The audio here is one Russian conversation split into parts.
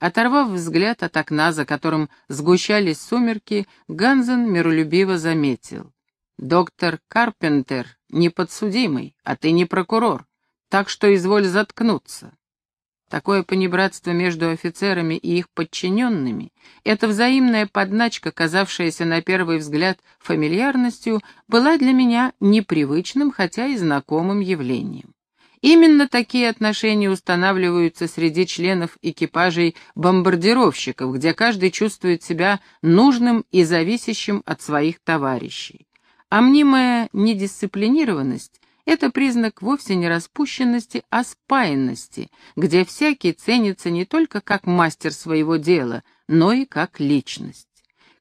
Оторвав взгляд от окна, за которым сгущались сумерки, Ганзен миролюбиво заметил. «Доктор Карпентер не подсудимый, а ты не прокурор, так что изволь заткнуться». Такое понебратство между офицерами и их подчиненными, эта взаимная подначка, казавшаяся на первый взгляд фамильярностью, была для меня непривычным, хотя и знакомым явлением. Именно такие отношения устанавливаются среди членов экипажей бомбардировщиков, где каждый чувствует себя нужным и зависящим от своих товарищей. А мнимая недисциплинированность это признак вовсе не распущенности, а спаянности, где всякий ценится не только как мастер своего дела, но и как личность.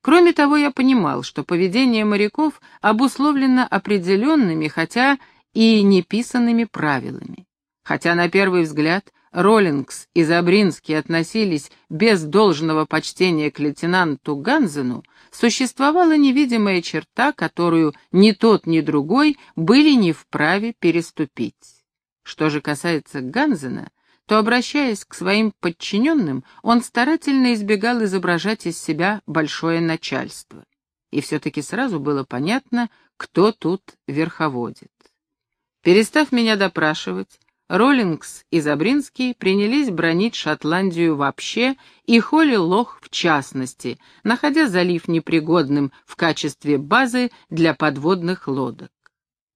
Кроме того, я понимал, что поведение моряков обусловлено определенными, хотя и неписанными правилами. Хотя на первый взгляд Роллингс и Забринский относились без должного почтения к лейтенанту Ганзену, существовала невидимая черта, которую ни тот, ни другой были не вправе переступить. Что же касается Ганзена, то, обращаясь к своим подчиненным, он старательно избегал изображать из себя большое начальство. И все-таки сразу было понятно, кто тут верховодит. Перестав меня допрашивать, Роллингс и Забринский принялись бронить Шотландию вообще и Холли Лох в частности, находя залив непригодным в качестве базы для подводных лодок.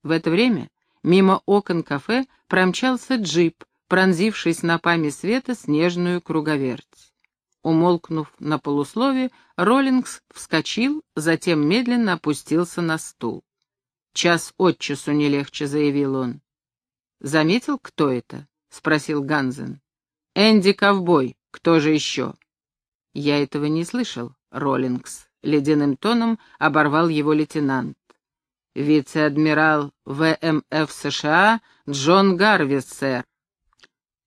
В это время мимо окон кафе промчался джип, пронзивший снопами света снежную круговерть. Умолкнув на полуслове, Роллингс вскочил, затем медленно опустился на стул. «Час от часу не легче», — заявил он. «Заметил, кто это?» — спросил Ганзен. «Энди Ковбой. Кто же еще?» «Я этого не слышал, Роллингс», — ледяным тоном оборвал его лейтенант. «Вице-адмирал ВМФ США Джон Гарви, сэр».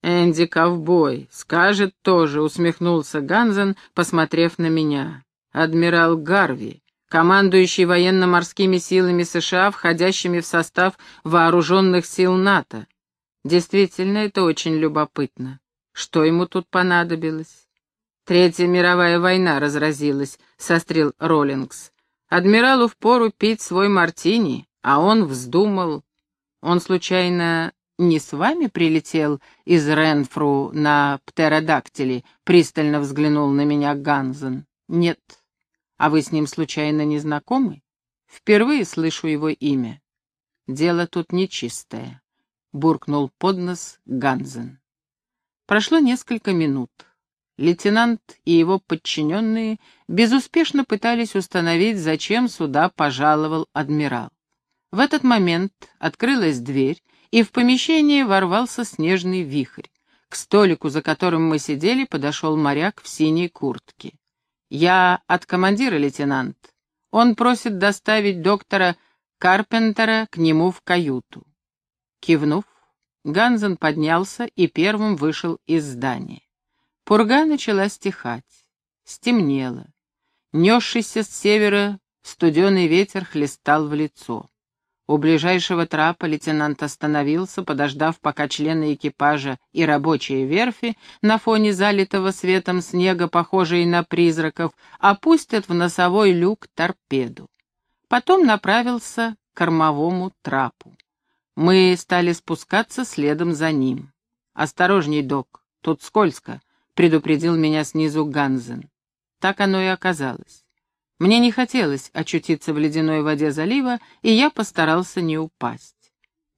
«Энди Ковбой. Скажет тоже», — усмехнулся Ганзен, посмотрев на меня. «Адмирал Гарви командующий военно-морскими силами США, входящими в состав вооруженных сил НАТО. Действительно, это очень любопытно. Что ему тут понадобилось? Третья мировая война разразилась, сострил Роллингс. Адмиралу впору пить свой мартини, а он вздумал. Он, случайно, не с вами прилетел из Ренфру на птеродактиле? Пристально взглянул на меня Ганзен. Нет, а вы с ним случайно не знакомы? Впервые слышу его имя. Дело тут нечистое, — буркнул под нос Ганзен. Прошло несколько минут. Лейтенант и его подчиненные безуспешно пытались установить, зачем сюда пожаловал адмирал. В этот момент открылась дверь, и в помещение ворвался снежный вихрь. К столику, за которым мы сидели, подошел моряк в синей куртке. «Я от командира, лейтенант. Он просит доставить доктора Карпентера к нему в каюту». Кивнув, Ганзен поднялся и первым вышел из здания. Пурга начала стихать. Стемнело. Несшийся с севера студеный ветер хлестал в лицо. У ближайшего трапа лейтенант остановился, подождав, пока члены экипажа и рабочие верфи на фоне залитого светом снега, похожие на призраков, опустят в носовой люк торпеду. Потом направился к кормовому трапу. Мы стали спускаться следом за ним. «Осторожней, док, тут скользко», — предупредил меня снизу Ганзен. Так оно и оказалось. Мне не хотелось очутиться в ледяной воде залива, и я постарался не упасть.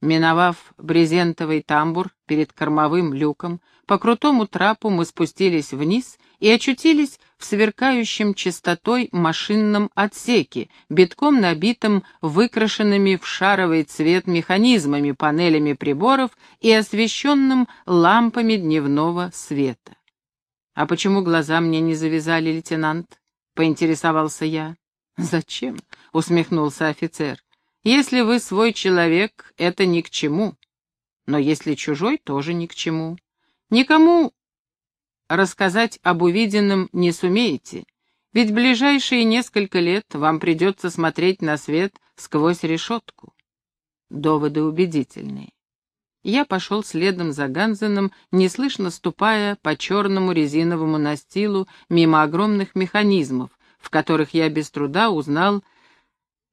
Миновав брезентовый тамбур перед кормовым люком, по крутому трапу мы спустились вниз и очутились в сверкающем чистотой машинном отсеке, битком набитом выкрашенными в шаровый цвет механизмами, панелями приборов и освещенным лампами дневного света. «А почему глаза мне не завязали, лейтенант?» Поинтересовался я. «Зачем?» — усмехнулся офицер. «Если вы свой человек, это ни к чему. Но если чужой, тоже ни к чему. Никому рассказать об увиденном не сумеете, ведь ближайшие несколько лет вам придется смотреть на свет сквозь решетку». Доводы убедительные. Я пошел следом за Ганзеном, неслышно ступая по черному резиновому настилу мимо огромных механизмов, в которых я без труда узнал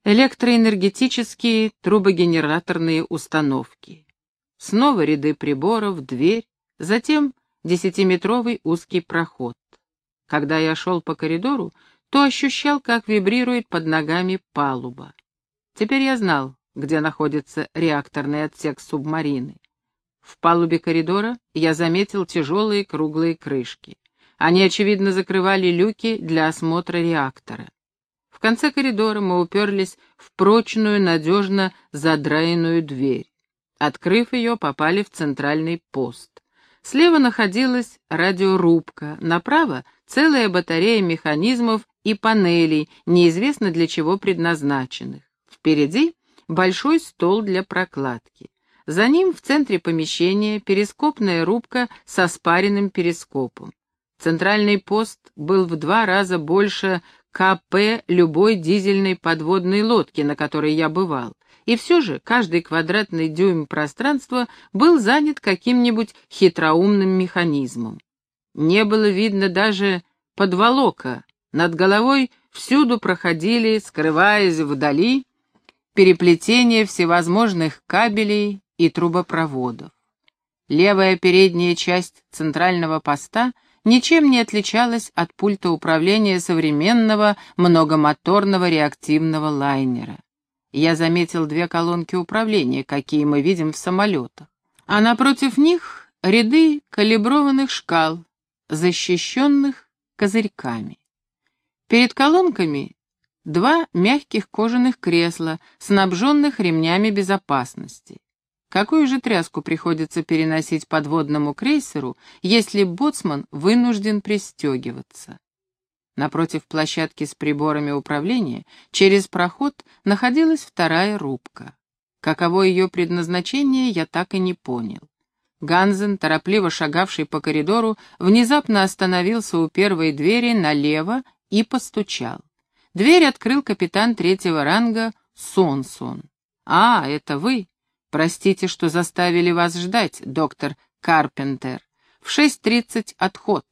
электроэнергетические трубогенераторные установки. Снова ряды приборов, дверь, затем десятиметровый узкий проход. Когда я шел по коридору, то ощущал, как вибрирует под ногами палуба. Теперь я знал, где находится реакторный отсек субмарины. В палубе коридора я заметил тяжелые круглые крышки. Они, очевидно, закрывали люки для осмотра реактора. В конце коридора мы уперлись в прочную, надежно задраенную дверь. Открыв ее, попали в центральный пост. Слева находилась радиорубка, направо — целая батарея механизмов и панелей, неизвестно для чего предназначенных. Впереди — большой стол для прокладки. За ним в центре помещения перископная рубка со спаренным перископом. Центральный пост был в два раза больше КП любой дизельной подводной лодки, на которой я бывал. И все же каждый квадратный дюйм пространства был занят каким-нибудь хитроумным механизмом. Не было видно даже подволока. Над головой всюду проходили, скрываясь вдали, переплетения всевозможных кабелей и трубопроводов. Левая передняя часть центрального поста ничем не отличалась от пульта управления современного многомоторного реактивного лайнера. Я заметил две колонки управления, какие мы видим в самолетах, а напротив них ряды калиброванных шкал, защищенных козырьками. Перед колонками два мягких кожаных кресла, снабженных ремнями безопасности. Какую же тряску приходится переносить подводному крейсеру, если боцман вынужден пристегиваться? Напротив площадки с приборами управления, через проход, находилась вторая рубка. Каково ее предназначение, я так и не понял. Ганзен, торопливо шагавший по коридору, внезапно остановился у первой двери налево и постучал. Дверь открыл капитан третьего ранга Сонсон. «А, это вы? Простите, что заставили вас ждать, доктор Карпентер. В шесть тридцать отход.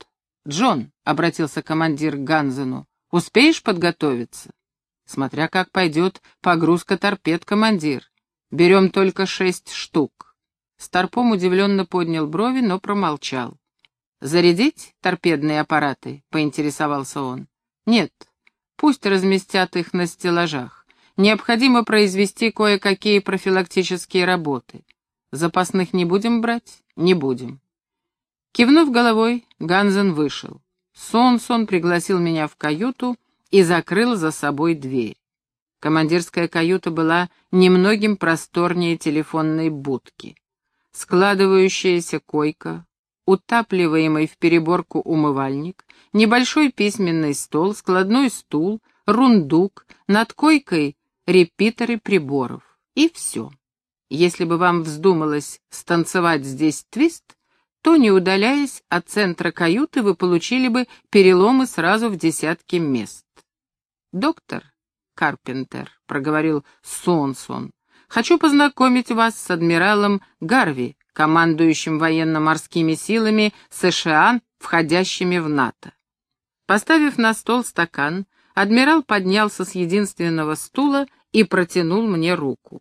Джон, — обратился командир к Ганзену, — успеешь подготовиться? Смотря как пойдет погрузка торпед, командир. Берем только шесть штук. Старпом удивленно поднял брови, но промолчал. «Зарядить торпедные аппараты?» — поинтересовался он. «Нет, пусть разместят их на стеллажах. Необходимо произвести кое-какие профилактические работы. Запасных не будем брать? Не будем. Кивнув головой, Ганзен вышел. Сонсон пригласил меня в каюту и закрыл за собой дверь. Командирская каюта была немногим просторнее телефонной будки. Складывающаяся койка, утапливаемый в переборку умывальник, небольшой письменный стол, складной стул, рундук, над койкой репитеры приборов. И все. Если бы вам вздумалось станцевать здесь твист, то, не удаляясь от центра каюты, вы получили бы переломы сразу в десятки мест. «Доктор Карпентер», — проговорил Сонсон, — «хочу познакомить вас с адмиралом Гарви, командующим военно-морскими силами США, входящими в НАТО». Поставив на стол стакан, адмирал поднялся с единственного стула и протянул мне руку.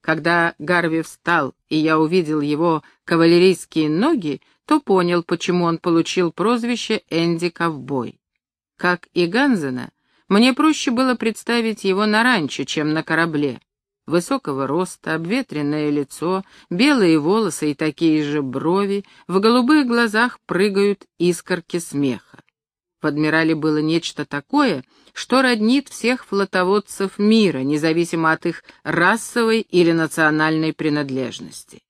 Когда Гарви встал, и я увидел его кавалерийские ноги, то понял, почему он получил прозвище Энди Ковбой. Как и Ганзена, мне проще было представить его на ранчо, чем на корабле. Высокого роста, обветренное лицо, белые волосы и такие же брови, в голубых глазах прыгают искорки смеха. В «Адмирале» было нечто такое, что роднит всех флотоводцев мира, независимо от их расовой или национальной принадлежности.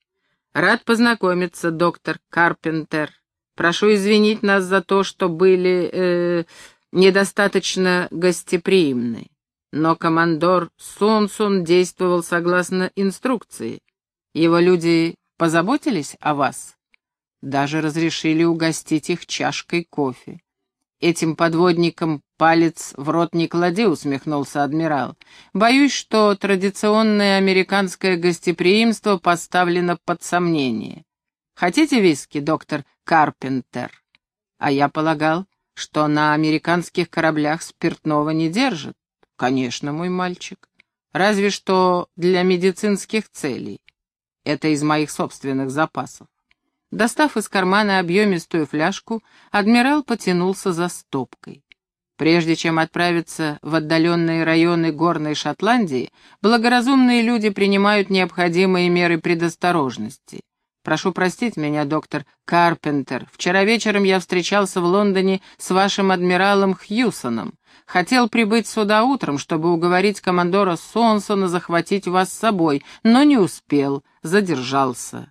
Рад познакомиться, доктор Карпентер. Прошу извинить нас за то, что были э, недостаточно гостеприимны. Но командор Сонсун действовал согласно инструкции. Его люди позаботились о вас? Даже разрешили угостить их чашкой кофе. Этим подводникам «Палец в рот не клади», — усмехнулся адмирал. «Боюсь, что традиционное американское гостеприимство поставлено под сомнение. Хотите виски, доктор Карпентер?» «А я полагал, что на американских кораблях спиртного не держат». «Конечно, мой мальчик. Разве что для медицинских целей. Это из моих собственных запасов». Достав из кармана объемистую фляжку, адмирал потянулся за стопкой. Прежде чем отправиться в отдаленные районы горной Шотландии, благоразумные люди принимают необходимые меры предосторожности. Прошу простить меня, доктор Карпентер. Вчера вечером я встречался в Лондоне с вашим адмиралом Хьюсоном. Хотел прибыть сюда утром, чтобы уговорить командора Сонсона захватить вас с собой, но не успел, задержался.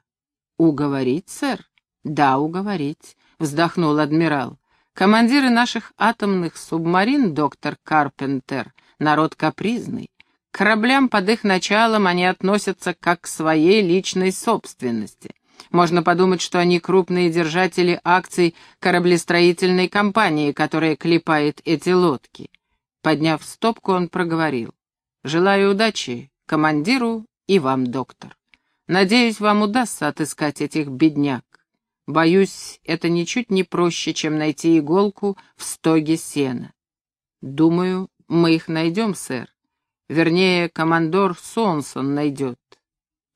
«Уговорить, сэр?» «Да, уговорить», — вздохнул адмирал. Командиры наших атомных субмарин, доктор Карпентер, народ капризный. К кораблям под их началом они относятся как к своей личной собственности. Можно подумать, что они крупные держатели акций кораблестроительной компании, которая клепает эти лодки. Подняв стопку, он проговорил. «Желаю удачи командиру и вам, доктор. Надеюсь, вам удастся отыскать этих бедняк. Боюсь, это ничуть не проще, чем найти иголку в стоге сена. Думаю, мы их найдем, сэр. Вернее, командор Сонсон найдет.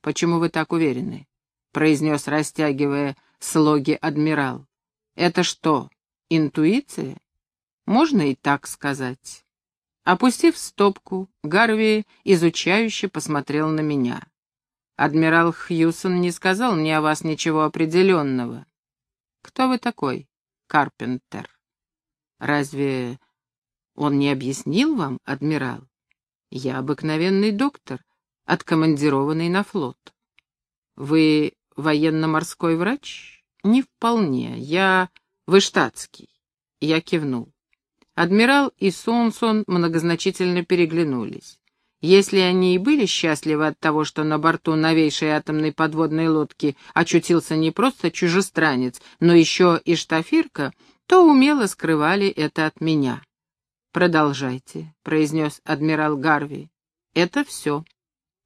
Почему вы так уверены? Произнес, растягивая слоги адмирал. Это что, интуиция? Можно и так сказать. Опустив стопку, Гарви изучающе посмотрел на меня. Адмирал Хьюсон не сказал мне о вас ничего определенного. Кто вы такой, Карпентер? Разве он не объяснил вам, адмирал? Я обыкновенный доктор, откомандированный на флот. Вы военно-морской врач? Не вполне. Я... Вы штатский. Я кивнул. Адмирал и Сонсон многозначительно переглянулись. Если они и были счастливы от того, что на борту новейшей атомной подводной лодки очутился не просто чужестранец, но еще и штафирка, то умело скрывали это от меня. «Продолжайте», — произнес адмирал Гарви. «Это все.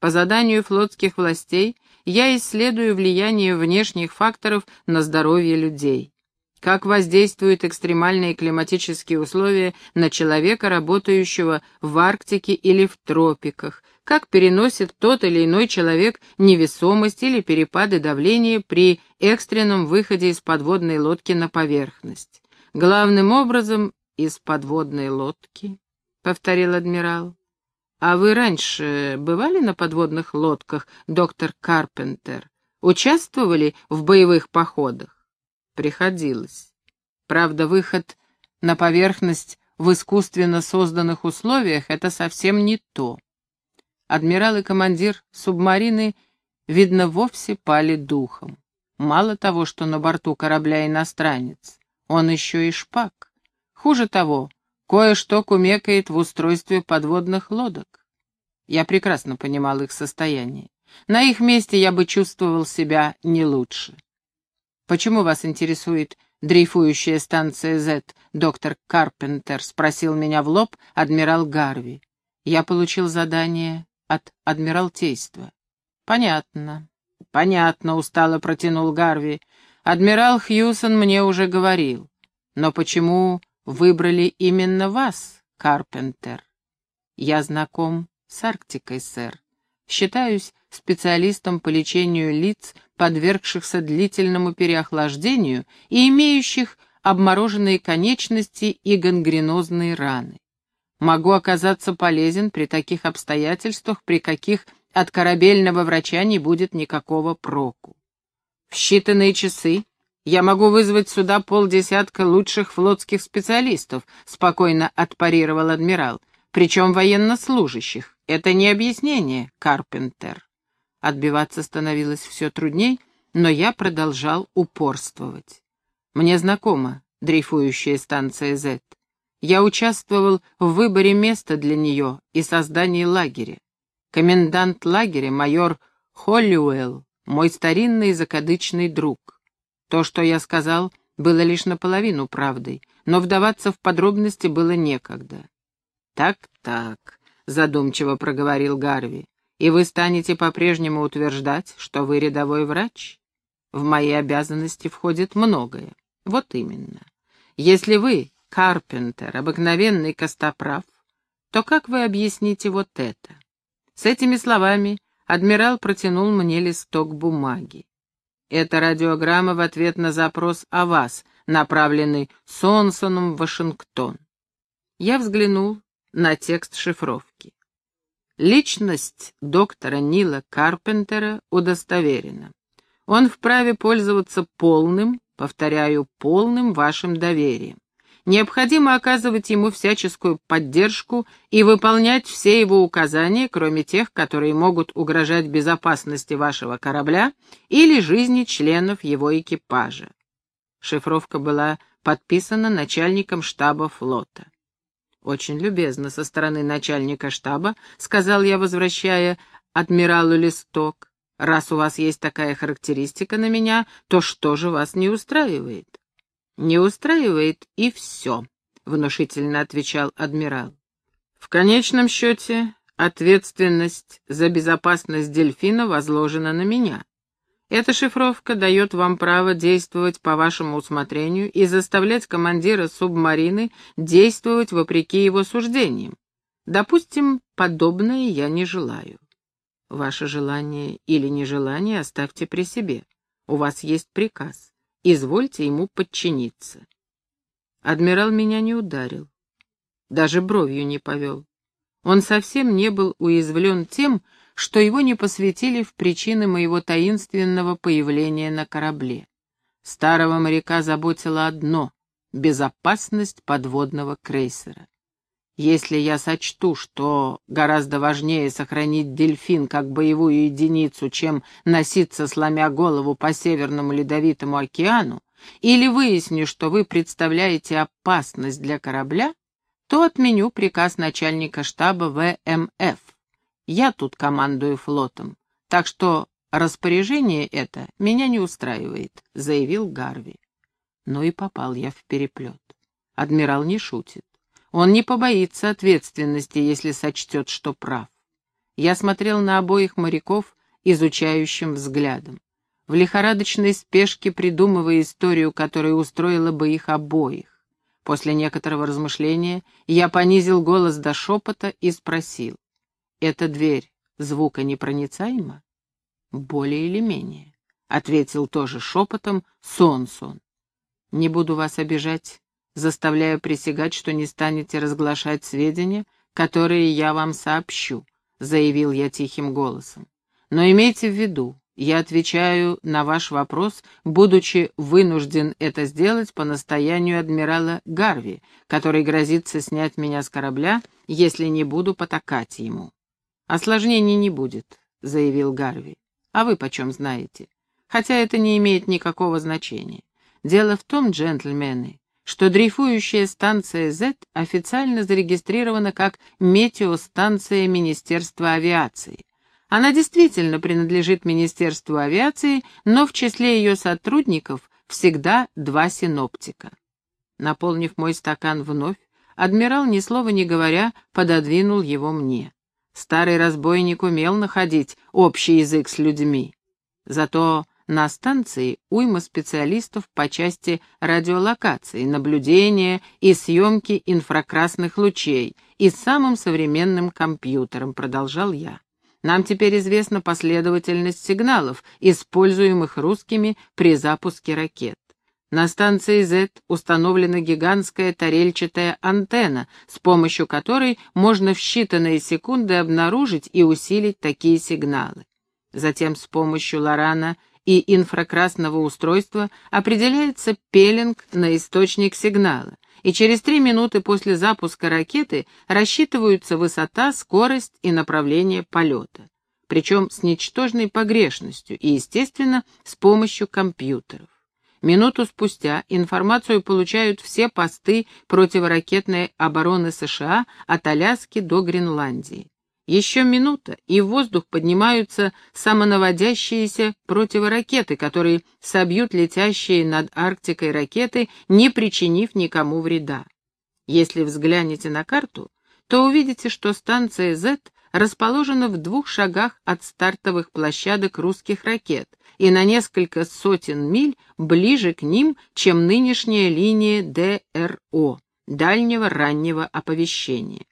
По заданию флотских властей я исследую влияние внешних факторов на здоровье людей как воздействуют экстремальные климатические условия на человека, работающего в Арктике или в тропиках, как переносит тот или иной человек невесомость или перепады давления при экстренном выходе из подводной лодки на поверхность. Главным образом из подводной лодки, — повторил адмирал. А вы раньше бывали на подводных лодках, доктор Карпентер? Участвовали в боевых походах? Приходилось. Правда, выход на поверхность в искусственно созданных условиях — это совсем не то. Адмирал и командир субмарины, видно, вовсе пали духом. Мало того, что на борту корабля иностранец, он еще и шпак. Хуже того, кое-что кумекает в устройстве подводных лодок. Я прекрасно понимал их состояние. На их месте я бы чувствовал себя не лучше. «Почему вас интересует дрейфующая станция Z, доктор Карпентер?» — спросил меня в лоб адмирал Гарви. Я получил задание от адмиралтейства. «Понятно, понятно», — устало протянул Гарви. «Адмирал Хьюсон мне уже говорил. Но почему выбрали именно вас, Карпентер?» «Я знаком с Арктикой, сэр. Считаюсь специалистом по лечению лиц, подвергшихся длительному переохлаждению и имеющих обмороженные конечности и гангренозные раны. Могу оказаться полезен при таких обстоятельствах, при каких от корабельного врача не будет никакого проку. В считанные часы я могу вызвать сюда полдесятка лучших флотских специалистов, спокойно отпарировал адмирал, причем военнослужащих. Это не объяснение, Карпентер. Отбиваться становилось все трудней, но я продолжал упорствовать. Мне знакома дрейфующая станция Z. Я участвовал в выборе места для нее и создании лагеря. Комендант лагеря, майор Холлиуэлл, мой старинный закадычный друг. То, что я сказал, было лишь наполовину правдой. но вдаваться в подробности было некогда. «Так-так», — задумчиво проговорил Гарви, — «и вы станете по-прежнему утверждать, что вы рядовой врач? В мои обязанности входит многое. Вот именно. Если вы, Карпентер, обыкновенный костоправ, то как вы объясните вот это?» С этими словами адмирал протянул мне листок бумаги. Это радиограмма в ответ на запрос о вас, направленный Сонсоном в Вашингтон. Я взглянул на текст шифровки. Личность доктора Нила Карпентера удостоверена. Он вправе пользоваться полным, повторяю, полным вашим доверием. Необходимо оказывать ему всяческую поддержку и выполнять все его указания, кроме тех, которые могут угрожать безопасности вашего корабля или жизни членов его экипажа. Шифровка была подписана начальником штаба флота. «Очень любезно со стороны начальника штаба», — сказал я, возвращая адмиралу листок. «Раз у вас есть такая характеристика на меня, то что же вас не устраивает?» «Не устраивает и все», — внушительно отвечал адмирал. «В конечном счете, ответственность за безопасность дельфина возложена на меня. Эта шифровка дает вам право действовать по вашему усмотрению и заставлять командира субмарины действовать вопреки его суждениям. Допустим, подобное я не желаю. Ваше желание или нежелание оставьте при себе. У вас есть приказ. Извольте ему подчиниться. Адмирал меня не ударил, даже бровью не повел. Он совсем не был уязвлен тем, что его не посвятили в причины моего таинственного появления на корабле. Старого моряка заботило одно — безопасность подводного крейсера. Если я сочту, что гораздо важнее сохранить дельфин как боевую единицу, чем носиться, сломя голову по Северному Ледовитому океану, или выясню, что вы представляете опасность для корабля, то отменю приказ начальника штаба ВМФ. Я тут командую флотом, так что распоряжение это меня не устраивает», — заявил Гарви. Ну и попал я в переплет. Адмирал не шутит. Он не побоится ответственности, если сочтет, что прав. Я смотрел на обоих моряков изучающим взглядом. В лихорадочной спешке придумывая историю, которая устроила бы их обоих. После некоторого размышления я понизил голос до шепота и спросил. «Эта дверь звука непроницаема?» «Более или менее», — ответил тоже шепотом Сон-Сон. «Не буду вас обижать заставляя присягать, что не станете разглашать сведения, которые я вам сообщу», — заявил я тихим голосом. «Но имейте в виду, я отвечаю на ваш вопрос, будучи вынужден это сделать по настоянию адмирала Гарви, который грозится снять меня с корабля, если не буду потакать ему». «Осложнений не будет», — заявил Гарви. «А вы почем знаете? Хотя это не имеет никакого значения. Дело в том, джентльмены, что дрейфующая станция Z официально зарегистрирована как метеостанция Министерства авиации. Она действительно принадлежит Министерству авиации, но в числе ее сотрудников всегда два синоптика. Наполнив мой стакан вновь, адмирал, ни слова не говоря, пододвинул его мне. Старый разбойник умел находить общий язык с людьми. Зато на станции уйма специалистов по части радиолокации, наблюдения и съемки инфракрасных лучей и самым современным компьютером, продолжал я. Нам теперь известна последовательность сигналов, используемых русскими при запуске ракет. На станции Z установлена гигантская тарельчатая антенна, с помощью которой можно в считанные секунды обнаружить и усилить такие сигналы. Затем с помощью Лорана и инфракрасного устройства определяется пеленг на источник сигнала, и через три минуты после запуска ракеты рассчитываются высота, скорость и направление полета, причем с ничтожной погрешностью и, естественно, с помощью компьютеров. Минуту спустя информацию получают все посты противоракетной обороны США от Аляски до Гренландии. Еще минута, и в воздух поднимаются самонаводящиеся противоракеты, которые собьют летящие над Арктикой ракеты, не причинив никому вреда. Если взглянете на карту, то увидите, что станция Z расположена в двух шагах от стартовых площадок русских ракет и на несколько сотен миль ближе к ним, чем нынешняя линия ДРО, дальнего раннего оповещения.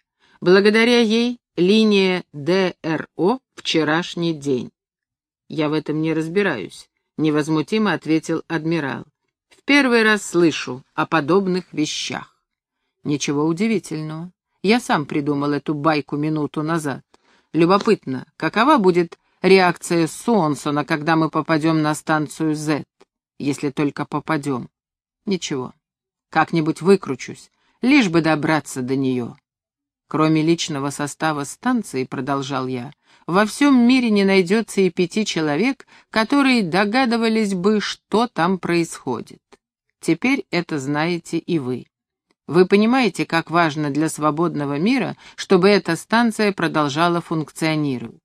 Благодаря ей линия ДРО вчерашний день. Я в этом не разбираюсь, невозмутимо ответил адмирал. В первый раз слышу о подобных вещах. Ничего удивительного. Я сам придумал эту байку минуту назад. Любопытно, какова будет реакция Сонсона, когда мы попадем на станцию Z, если только попадем. Ничего, как-нибудь выкручусь, лишь бы добраться до нее. Кроме личного состава станции, продолжал я, во всем мире не найдется и пяти человек, которые догадывались бы, что там происходит. Теперь это знаете и вы. Вы понимаете, как важно для свободного мира, чтобы эта станция продолжала функционировать.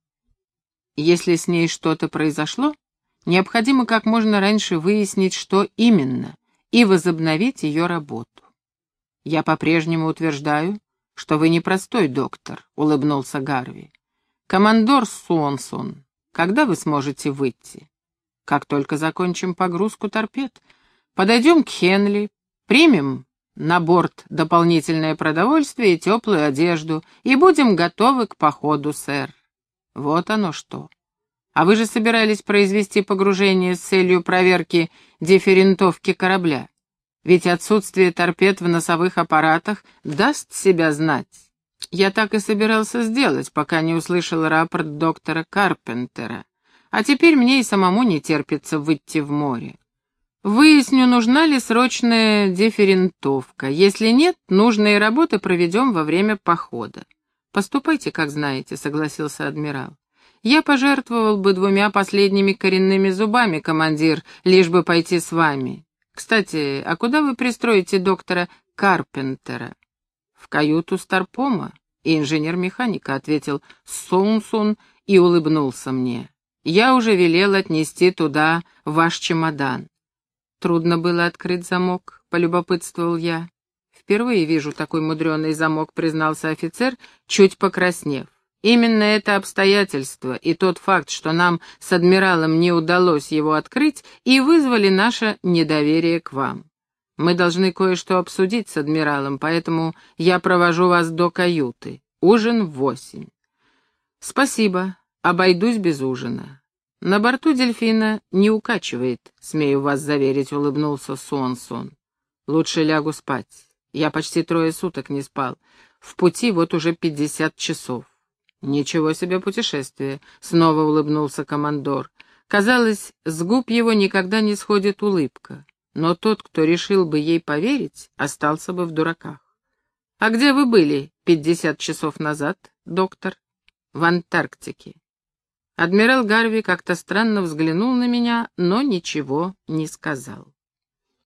Если с ней что-то произошло, необходимо как можно раньше выяснить, что именно, и возобновить ее работу. Я по-прежнему утверждаю, что вы не простой доктор, улыбнулся Гарви. Командор Суонсон, когда вы сможете выйти? Как только закончим погрузку торпед. Подойдем к Хенли, примем на борт дополнительное продовольствие и теплую одежду, и будем готовы к походу, сэр. Вот оно что. А вы же собирались произвести погружение с целью проверки дифферентовки корабля. Ведь отсутствие торпед в носовых аппаратах даст себя знать. Я так и собирался сделать, пока не услышал рапорт доктора Карпентера. А теперь мне и самому не терпится выйти в море. Выясню, нужна ли срочная дифферентовка. Если нет, нужные работы проведем во время похода. Поступайте, как знаете, согласился адмирал. Я пожертвовал бы двумя последними коренными зубами, командир, лишь бы пойти с вами. Кстати, а куда вы пристроите доктора Карпентера? В каюту Старпома. И инженер-механика ответил Сунсун и улыбнулся мне. Я уже велел отнести туда ваш чемодан. Трудно было открыть замок, полюбопытствовал я. Впервые вижу такой мудреный замок, признался офицер, чуть покраснев. Именно это обстоятельство и тот факт, что нам с адмиралом не удалось его открыть, и вызвали наше недоверие к вам. Мы должны кое-что обсудить с адмиралом, поэтому я провожу вас до каюты. Ужин в восемь. Спасибо, обойдусь без ужина. «На борту дельфина не укачивает, смею вас заверить», — улыбнулся Сонсон. «Лучше лягу спать. Я почти трое суток не спал. В пути вот уже пятьдесят часов». «Ничего себе путешествие», — снова улыбнулся командор. Казалось, с губ его никогда не сходит улыбка, но тот, кто решил бы ей поверить, остался бы в дураках. «А где вы были пятьдесят часов назад, доктор?» «В Антарктике. Адмирал Гарви как-то странно взглянул на меня, но ничего не сказал.